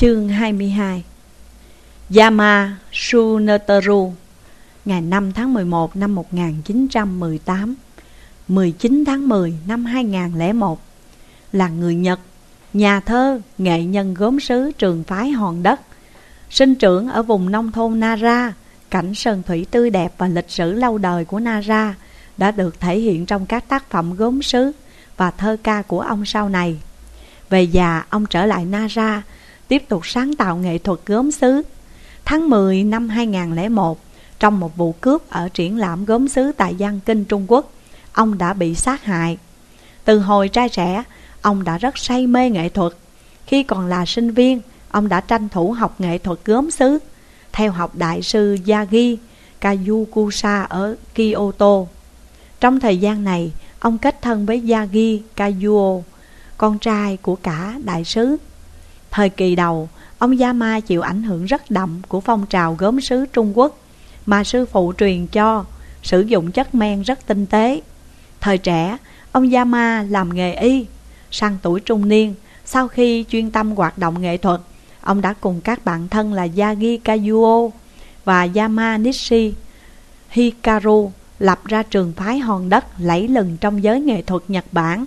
Chương 22 Yama Suneteru Ngày 5 tháng 11 năm 1918 19 tháng 10 năm 2001 Là người Nhật Nhà thơ, nghệ nhân gốm sứ trường phái hòn đất Sinh trưởng ở vùng nông thôn Nara Cảnh sơn thủy tươi đẹp và lịch sử lâu đời của Nara Đã được thể hiện trong các tác phẩm gốm sứ Và thơ ca của ông sau này. Về già, ông trở lại Nara tiếp tục sáng tạo nghệ thuật gốm sứ. Tháng 10 năm 2001, trong một vụ cướp ở triển lãm gốm sứ tại Giang Kinh, Trung Quốc, ông đã bị sát hại. Từ hồi trai trẻ, ông đã rất say mê nghệ thuật. Khi còn là sinh viên, ông đã tranh thủ học nghệ thuật gốm sứ, theo học đại sư Yagi Kayukusa ở Kyoto. Trong thời gian này, ông kết thân với Yagi Kayuo, con trai của cả đại sứ. Thời kỳ đầu, ông Yama chịu ảnh hưởng rất đậm của phong trào gốm sứ Trung Quốc mà sư phụ truyền cho, sử dụng chất men rất tinh tế. Thời trẻ, ông Yama làm nghề y, sang tuổi trung niên, sau khi chuyên tâm hoạt động nghệ thuật, ông đã cùng các bạn thân là Yagi Kayuo và Yama Nishi Hikaru lập ra trường phái hòn đất lẫy lừng trong giới nghệ thuật Nhật Bản.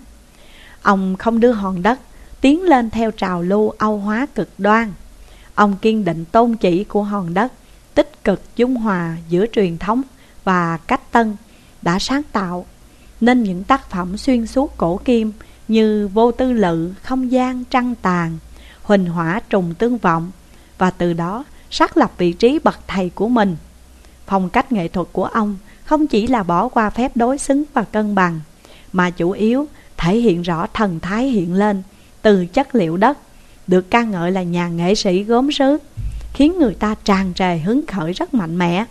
Ông không đưa hòn đất tiến lên theo trào lưu Âu hóa cực đoan. Ông kiên định tôn chỉ của hòn đất, tích cực dung hòa giữa truyền thống và cách tân đã sáng tạo nên những tác phẩm xuyên suốt cổ kim như vô tư lự, không gian trăng tàn, huỳnh hỏa trùng tương vọng và từ đó xác lập vị trí bậc thầy của mình. Phong cách nghệ thuật của ông không chỉ là bỏ qua phép đối xứng và cân bằng, mà chủ yếu thể hiện rõ thần thái hiện lên từ chất liệu đất, được ca ngợi là nhà nghệ sĩ gốm sứ, khiến người ta tràn trề hứng khởi rất mạnh mẽ.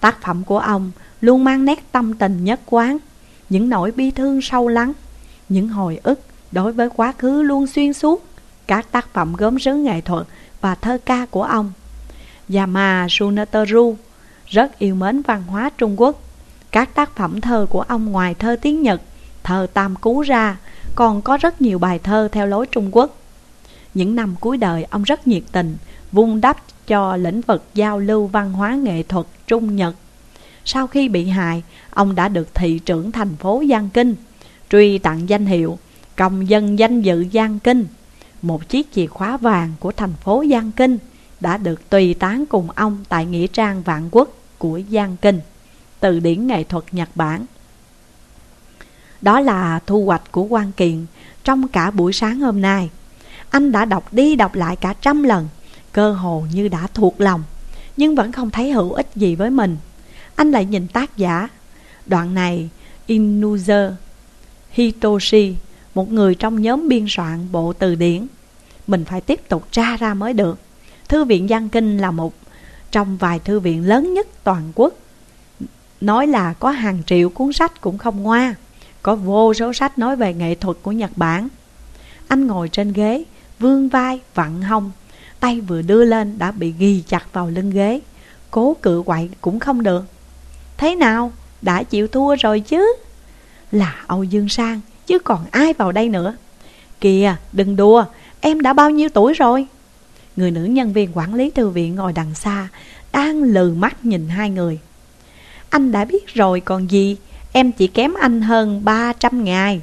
Tác phẩm của ông luôn mang nét tâm tình nhất quán, những nỗi bi thương sâu lắng, những hồi ức đối với quá khứ luôn xuyên suốt. Các tác phẩm gốm sứ nghệ thuật và thơ ca của ông, Yama Suneteru rất yêu mến văn hóa Trung Quốc. Các tác phẩm thơ của ông ngoài thơ tiếng Nhật, thơ Tam Cú ra còn có rất nhiều bài thơ theo lối Trung Quốc. Những năm cuối đời, ông rất nhiệt tình, vun đắp cho lĩnh vực giao lưu văn hóa nghệ thuật Trung Nhật. Sau khi bị hại, ông đã được thị trưởng thành phố Giang Kinh, truy tặng danh hiệu Công dân danh dự Giang Kinh. Một chiếc chìa khóa vàng của thành phố Giang Kinh đã được tùy tán cùng ông tại Nghĩa trang Vạn Quốc của Giang Kinh. Từ điển nghệ thuật Nhật Bản đó là thu hoạch của quan kiện trong cả buổi sáng hôm nay. Anh đã đọc đi đọc lại cả trăm lần, cơ hồ như đã thuộc lòng, nhưng vẫn không thấy hữu ích gì với mình. Anh lại nhìn tác giả. Đoạn này, Inuzer Hitoshi, một người trong nhóm biên soạn bộ từ điển. Mình phải tiếp tục tra ra mới được. Thư viện Giang Kinh là một trong vài thư viện lớn nhất toàn quốc. Nói là có hàng triệu cuốn sách cũng không ngoa. Có vô số sách nói về nghệ thuật của Nhật Bản. Anh ngồi trên ghế Vương vai, vặn hông Tay vừa đưa lên đã bị ghi chặt vào lưng ghế. Cố cự quậy cũng không được. Thế nào? Đã chịu thua rồi chứ? Là Âu Dương Sang Chứ còn ai vào đây nữa? Kìa đừng đùa Em đã bao nhiêu tuổi rồi? Người nữ nhân viên quản lý thư viện ngồi đằng xa Đang lừ mắt nhìn hai người. Anh đã biết rồi còn gì Em chỉ kém anh hơn 300 ngày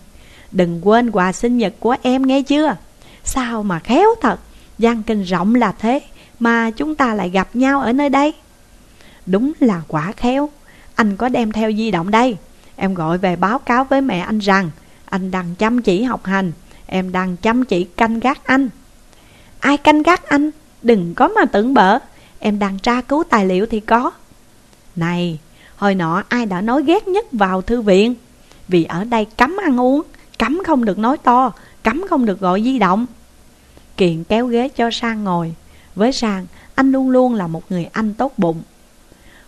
Đừng quên quà sinh nhật của em nghe chưa? Sao mà khéo thật? Giang kinh rộng là thế, Mà chúng ta lại gặp nhau ở nơi đây. Đúng là quả khéo. Anh có đem theo di động đây. Em gọi về báo cáo với mẹ anh rằng, Anh đang chăm chỉ học hành. Em đang chăm chỉ canh gác anh. Ai canh gác anh? Đừng có mà tưởng bở Em đang tra cứu tài liệu thì có. Này Hồi nọ ai đã nói ghét nhất vào thư viện? Vì ở đây cấm ăn uống, Cấm không được nói to, Cấm không được gọi di động. Kiện kéo ghế cho Sang ngồi. Với Sang, anh luôn luôn là một người anh tốt bụng.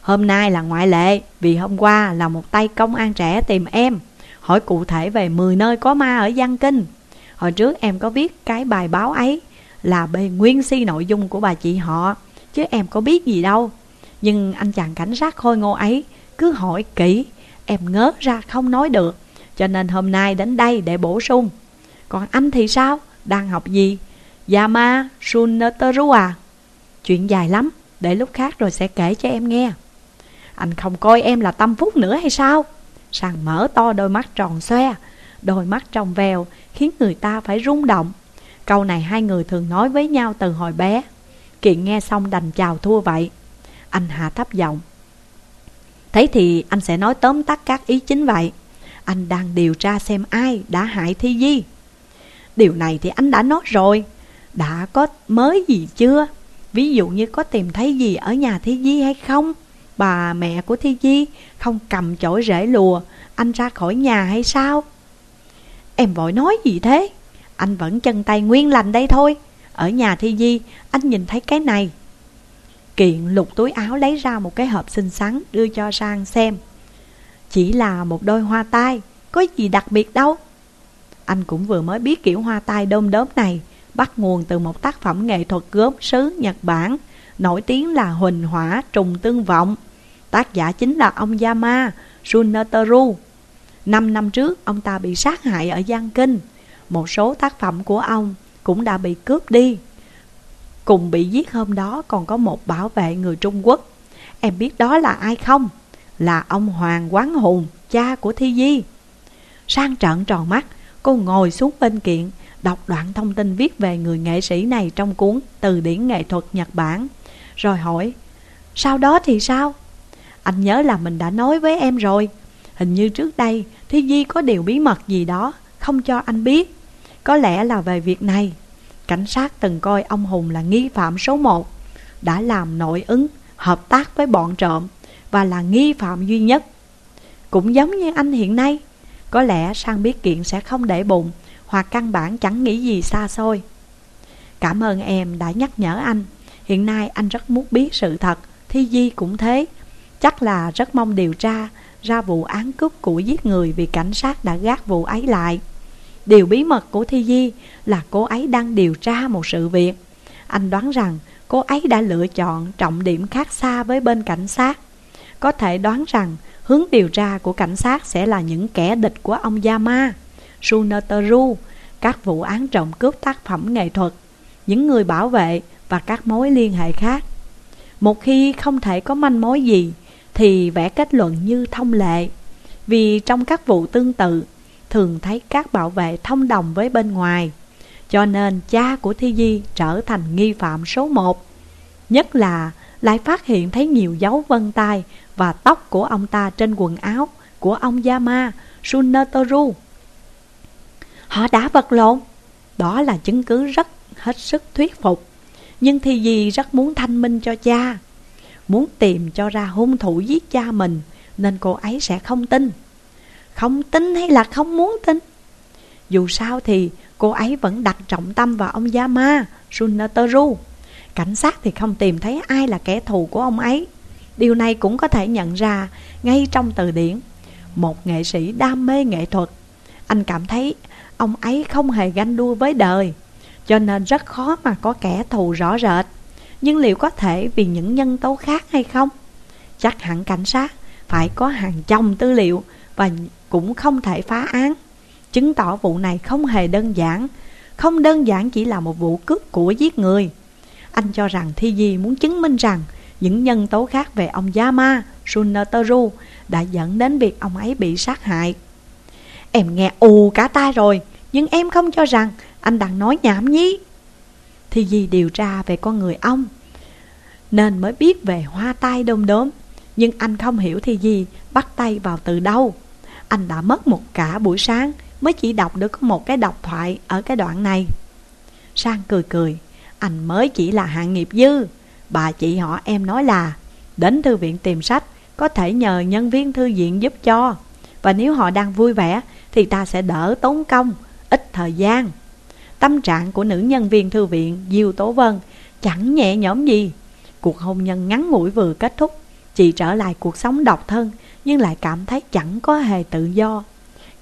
Hôm nay là ngoại lệ, Vì hôm qua là một tay công an trẻ tìm em. Hỏi cụ thể về 10 nơi có ma ở Giang Kinh. Hồi trước em có viết cái bài báo ấy, Là bề nguyên si nội dung của bà chị họ, Chứ em có biết gì đâu. Nhưng anh chàng cảnh sát khôi ngô ấy cứ hỏi kỹ, Em ngớ ra không nói được. Cho nên hôm nay đến đây để bổ sung. Còn anh thì sao? Đang học gì? Yama Sunateru à Chuyện dài lắm, Để lúc khác rồi sẽ kể cho em nghe. Anh không coi em là tâm phúc nữa hay sao? Sàng mở to đôi mắt tròn xoe, Đôi mắt trong veo, Khiến người ta phải rung động. Câu này hai người thường nói với nhau từ hồi bé. Kiện nghe xong đành chào thua vậy. Anh hạ thấp giọng. Thế thì anh sẽ nói tóm tắt các ý chính vậy. Anh đang điều tra xem ai đã hại Thi Di. Điều này thì anh đã nói rồi. Đã có mới gì chưa? Ví dụ như có tìm thấy gì ở nhà Thi Di hay không? Bà mẹ của Thi Di không cầm chổi rễ lùa, Anh ra khỏi nhà hay sao? Em vội nói gì thế? Anh vẫn chân tay nguyên lành đây thôi. Ở nhà Thi Di, Anh nhìn thấy cái này. Kiện lục túi áo lấy ra một cái hộp xinh xắn Đưa cho sang xem Chỉ là một đôi hoa tai Có gì đặc biệt đâu Anh cũng vừa mới biết kiểu hoa tai đôm đốm này Bắt nguồn từ một tác phẩm nghệ thuật gốm sứ Nhật Bản Nổi tiếng là Huỳnh Hỏa Trùng Tương Vọng Tác giả chính là ông Yama sunotaru Năm năm trước, ông ta bị sát hại ở Giang Kinh. Một số tác phẩm của ông cũng đã bị cướp đi. Cùng bị giết hôm đó còn có một bảo vệ người Trung Quốc. Em biết đó là ai không? Là ông Hoàng Quán Hùng, cha của Thi Di. Sang trận tròn mắt, cô ngồi xuống bên kiện, đọc đoạn thông tin viết về người nghệ sĩ này trong cuốn Từ điển nghệ thuật Nhật Bản. Rồi hỏi, sau đó thì sao? Anh nhớ là mình đã nói với em rồi Hình như trước đây Thi Di có điều bí mật gì đó Không cho anh biết Có lẽ là về việc này Cảnh sát từng coi ông Hùng là nghi phạm số 1 Đã làm nội ứng, Hợp tác với bọn trộm Và là nghi phạm duy nhất. Cũng giống như anh hiện nay, Có lẽ sang biết kiện sẽ không để bụng Hoặc căn bản chẳng nghĩ gì xa xôi. Cảm ơn em đã nhắc nhở anh. Hiện nay anh rất muốn biết sự thật, Thi Di cũng thế. Chắc là rất mong điều tra ra vụ án cướp của giết người vì cảnh sát đã gác vụ ấy lại. Điều bí mật của Thi Di là cô ấy đang điều tra một sự việc. Anh đoán rằng cô ấy đã lựa chọn trọng điểm khác xa với bên cảnh sát. Có thể đoán rằng hướng điều tra của cảnh sát sẽ là những kẻ địch của ông Yama, Suneteru, các vụ án trộm cướp tác phẩm nghệ thuật, những người bảo vệ và các mối liên hệ khác. Một khi không thể có manh mối gì, thì vẽ kết luận như thông lệ. Vì trong các vụ tương tự, thường thấy các bảo vệ thông đồng với bên ngoài. Cho nên cha của Thi Di trở thành nghi phạm số một. Nhất là lại phát hiện thấy nhiều dấu vân tay và tóc của ông ta trên quần áo của ông Yama Sunotoru. Họ đã vật lộn. Đó là chứng cứ rất hết sức thuyết phục. Nhưng Thi Di rất muốn thanh minh cho cha, muốn tìm cho ra hung thủ giết cha mình, nên cô ấy sẽ không tin. Không tin hay là không muốn tin? Dù sao thì cô ấy vẫn đặt trọng tâm vào ông Yama Sunateru. Cảnh sát thì không tìm thấy ai là kẻ thù của ông ấy. Điều này cũng có thể nhận ra ngay trong từ điển. Một nghệ sĩ đam mê nghệ thuật, anh cảm thấy ông ấy không hề ganh đua với đời, cho nên rất khó mà có kẻ thù rõ rệt. Nhưng liệu có thể vì những nhân tố khác hay không? Chắc hẳn cảnh sát phải có hàng chồng tư liệu và cũng không thể phá án. Chứng tỏ vụ này không hề đơn giản, không đơn giản chỉ là một vụ cướp của giết người. Anh cho rằng Thi Di muốn chứng minh rằng những nhân tố khác về ông Yama Sunateru đã dẫn đến việc ông ấy bị sát hại. Em nghe ù cả tai rồi, nhưng em không cho rằng anh đang nói nhảm nhí. Thi Di điều tra về con người ông Nên mới biết về hoa tai đom đốm Nhưng anh không hiểu Thi Di bắt tay vào từ đâu anh đã mất một cả buổi sáng Mới chỉ đọc được một cái độc thoại ở cái đoạn này. Sang cười cười, Anh mới chỉ là hạng nghiệp dư. Bà chị họ em nói là, Đến thư viện tìm sách, Có thể nhờ nhân viên thư viện giúp cho. Và nếu họ đang vui vẻ, Thì ta sẽ đỡ tốn công, Ít thời gian. Tâm trạng của nữ nhân viên thư viện, Diêu Tố Vân, chẳng nhẹ nhõm gì. Cuộc hôn nhân ngắn ngủi vừa kết thúc, Chị trở lại cuộc sống độc thân nhưng lại cảm thấy chẳng có hề tự do.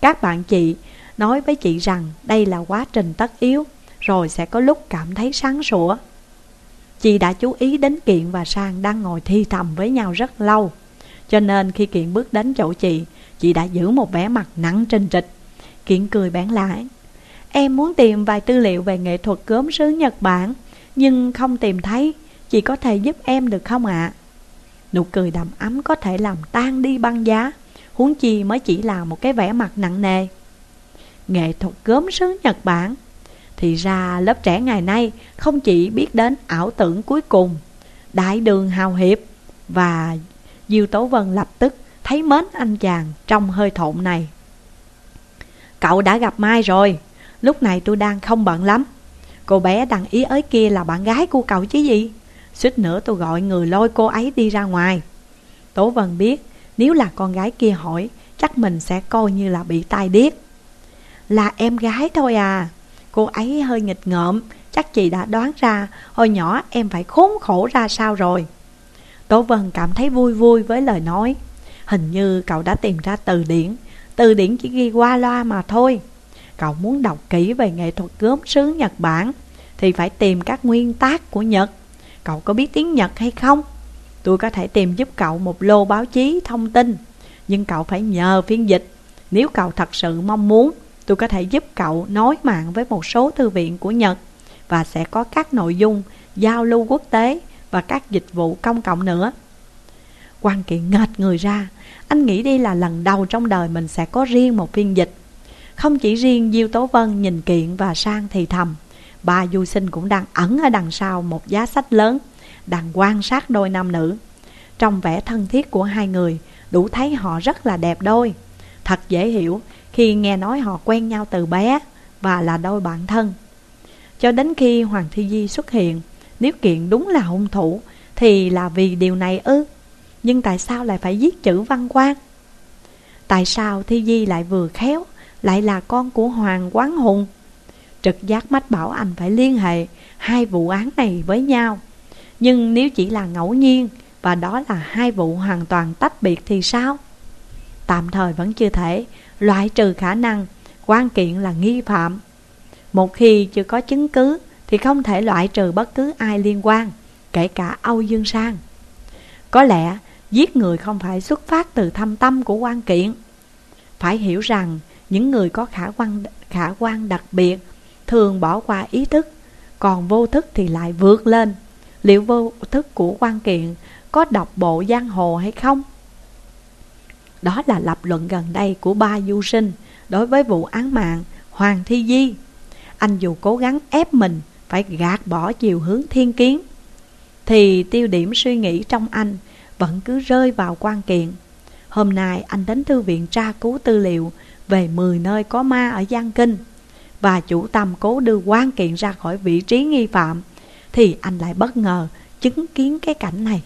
Các bạn chị nói với chị rằng Đây là quá trình tất yếu, Rồi sẽ có lúc cảm thấy sáng sủa. Chị đã chú ý đến Kiện và Sang đang ngồi thi thầm với nhau rất lâu, Cho nên khi Kiện bước đến chỗ chị Chị đã giữ một vẻ mặt nặng trên trịch. Kiện cười bán lại Em muốn tìm vài tư liệu về nghệ thuật gốm sứ Nhật Bản, Nhưng không tìm thấy, Chị có thể giúp em được không ạ? Nụ cười đầm ấm có thể làm tan đi băng giá. Huống chi mới chỉ là một cái vẻ mặt nặng nề. Nghệ thuật gốm sứ Nhật Bản. Thì ra lớp trẻ ngày nay không chỉ biết đến ảo tưởng cuối cùng, Đại đường hào hiệp Và Diêu Tố Vân lập tức thấy mến anh chàng trong hơi thộn này. Cậu đã gặp Mai rồi. Lúc này tôi đang không bận lắm. Cô bé đằng ý ới kia là bạn gái của cậu chứ gì? Suýt nữa tôi gọi người lôi cô ấy đi ra ngoài. Tố Vân biết, Nếu là con gái kia hỏi, Chắc mình sẽ coi như là bị tai điếc. Là em gái thôi à. Cô ấy hơi nghịch ngợm, Chắc chị đã đoán ra, Hồi nhỏ em phải khốn khổ ra sao rồi. Tố Vân cảm thấy vui vui với lời nói. Hình như cậu đã tìm ra từ điển Từ điển chỉ ghi qua loa mà thôi. Cậu muốn đọc kỹ về nghệ thuật gốm sứ Nhật Bản, Thì phải tìm các nguyên tác của Nhật. Cậu có biết tiếng Nhật hay không? Tôi có thể tìm giúp cậu một lô báo chí thông tin, Nhưng cậu phải nhờ phiên dịch. Nếu cậu thật sự mong muốn, Tôi có thể giúp cậu nối mạng với một số thư viện của Nhật Và sẽ có các nội dung, giao lưu quốc tế Và các dịch vụ công cộng nữa. Quan kiện ngệt người ra. Anh nghĩ đây là lần đầu trong đời mình sẽ có riêng một phiên dịch. Không chỉ riêng Diêu Tố Vân nhìn kiện và sang thì thầm Ba du sinh cũng đang ẩn ở đằng sau một giá sách lớn, Đang quan sát đôi nam nữ. Trong vẻ thân thiết của hai người, Đủ thấy họ rất là đẹp đôi. Thật dễ hiểu khi nghe nói họ quen nhau từ bé Và là đôi bạn thân. Cho đến khi Hoàng Thi Di xuất hiện, Nếu kiện đúng là hung thủ Thì là vì điều này ư? Nhưng tại sao lại phải giết chữ văn quan? Tại sao Thi Di lại vừa khéo, Lại là con của Hoàng Quán Hùng? Trực giác mách bảo anh phải liên hệ hai vụ án này với nhau. Nhưng nếu chỉ là ngẫu nhiên Và đó là hai vụ hoàn toàn tách biệt thì sao? Tạm thời vẫn chưa thể loại trừ khả năng quan kiện là nghi phạm. Một khi chưa có chứng cứ Thì không thể loại trừ bất cứ ai liên quan Kể cả Âu Dương Sang. Có lẽ giết người không phải xuất phát từ thâm tâm của quan kiện. Phải hiểu rằng những người có khả quan, khả quan đặc biệt thường bỏ qua ý thức Còn vô thức thì lại vượt lên Liệu vô thức của quan kiện có đọc bộ giang hồ hay không? Đó là lập luận gần đây của ba du sinh đối với vụ án mạng Hoàng Thi Di. Anh dù cố gắng ép mình phải gạt bỏ chiều hướng thiên kiến, thì tiêu điểm suy nghĩ trong anh vẫn cứ rơi vào quan kiện. Hôm nay anh đến thư viện tra cứu tư liệu về 10 nơi có ma ở Giang Kinh và chủ tâm cố đưa quan kiện ra khỏi vị trí nghi phạm, thì anh lại bất ngờ chứng kiến cái cảnh này.